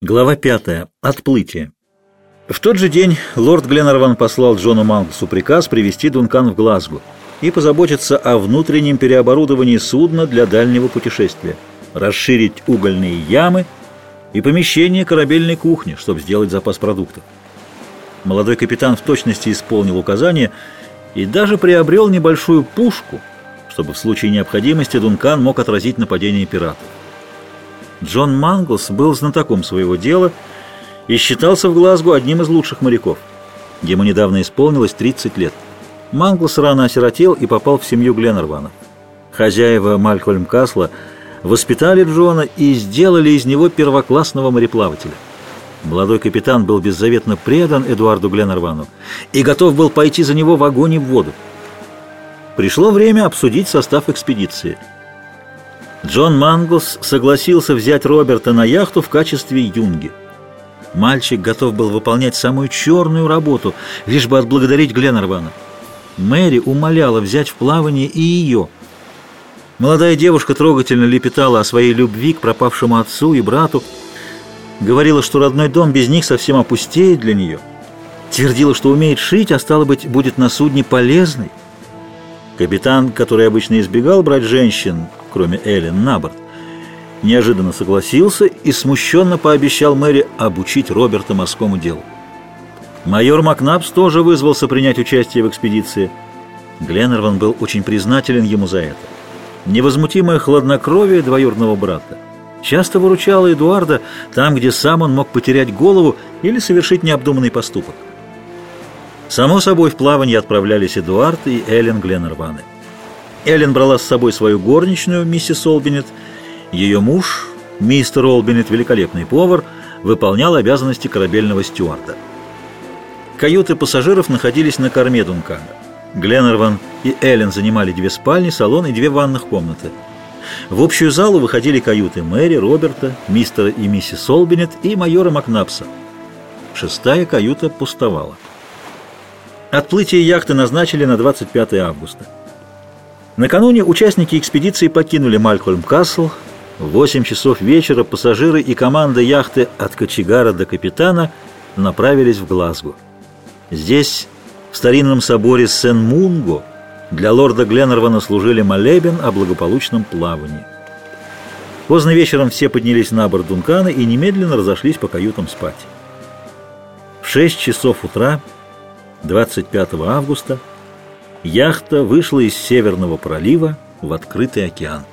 Глава 5. Отплытие. В тот же день лорд Гленнерван послал Джону Мангусу приказ привести Дункан в Глазго и позаботиться о внутреннем переоборудовании судна для дальнего путешествия, расширить угольные ямы и помещение корабельной кухни, чтобы сделать запас продуктов. Молодой капитан в точности исполнил указания и даже приобрел небольшую пушку, чтобы в случае необходимости Дункан мог отразить нападение пиратов. Джон Манглс был знатоком своего дела и считался в Глазго одним из лучших моряков. Ему недавно исполнилось 30 лет. Манглс рано осиротел и попал в семью Гленнервана. Хозяева Малькольм Касла воспитали Джона и сделали из него первоклассного мореплавателя. Молодой капитан был беззаветно предан Эдуарду Гленнервану и готов был пойти за него в огонь и в воду. Пришло время обсудить состав экспедиции – Джон Манглс согласился взять Роберта на яхту в качестве юнги. Мальчик готов был выполнять самую черную работу, лишь бы отблагодарить Гленнервана. Мэри умоляла взять в плавание и ее. Молодая девушка трогательно лепетала о своей любви к пропавшему отцу и брату, говорила, что родной дом без них совсем опустеет для нее, твердила, что умеет шить, а стало быть, будет на судне полезной. Капитан, который обычно избегал брать женщин, кроме Эллен, на борт, неожиданно согласился и смущенно пообещал Мэри обучить Роберта морскому делу. Майор Макнапс тоже вызвался принять участие в экспедиции. Гленнерван был очень признателен ему за это. Невозмутимое хладнокровие двоюродного брата часто выручало Эдуарда там, где сам он мог потерять голову или совершить необдуманный поступок. Само собой, в плавание отправлялись Эдуард и Эллен Гленнерваны. Эллен брала с собой свою горничную, миссис Олбинет. Ее муж, мистер Олбинет, великолепный повар, выполнял обязанности корабельного стюарда. Каюты пассажиров находились на корме Дункана. Гленнерван и Эллен занимали две спальни, салон и две ванных комнаты. В общую залу выходили каюты Мэри, Роберта, мистера и миссис Олбинет и майора Макнапса. Шестая каюта пустовала. Отплытие яхты назначили на 25 августа. Накануне участники экспедиции покинули Малькольм Касл. В 8 часов вечера пассажиры и команда яхты от кочегара до капитана направились в Глазго. Здесь, в старинном соборе Сен-Мунго, для лорда Гленнервана служили молебен о благополучном плавании. Поздно вечером все поднялись на борт Дункана и немедленно разошлись по каютам спать. В 6 часов утра 25 августа яхта вышла из Северного пролива в открытый океан.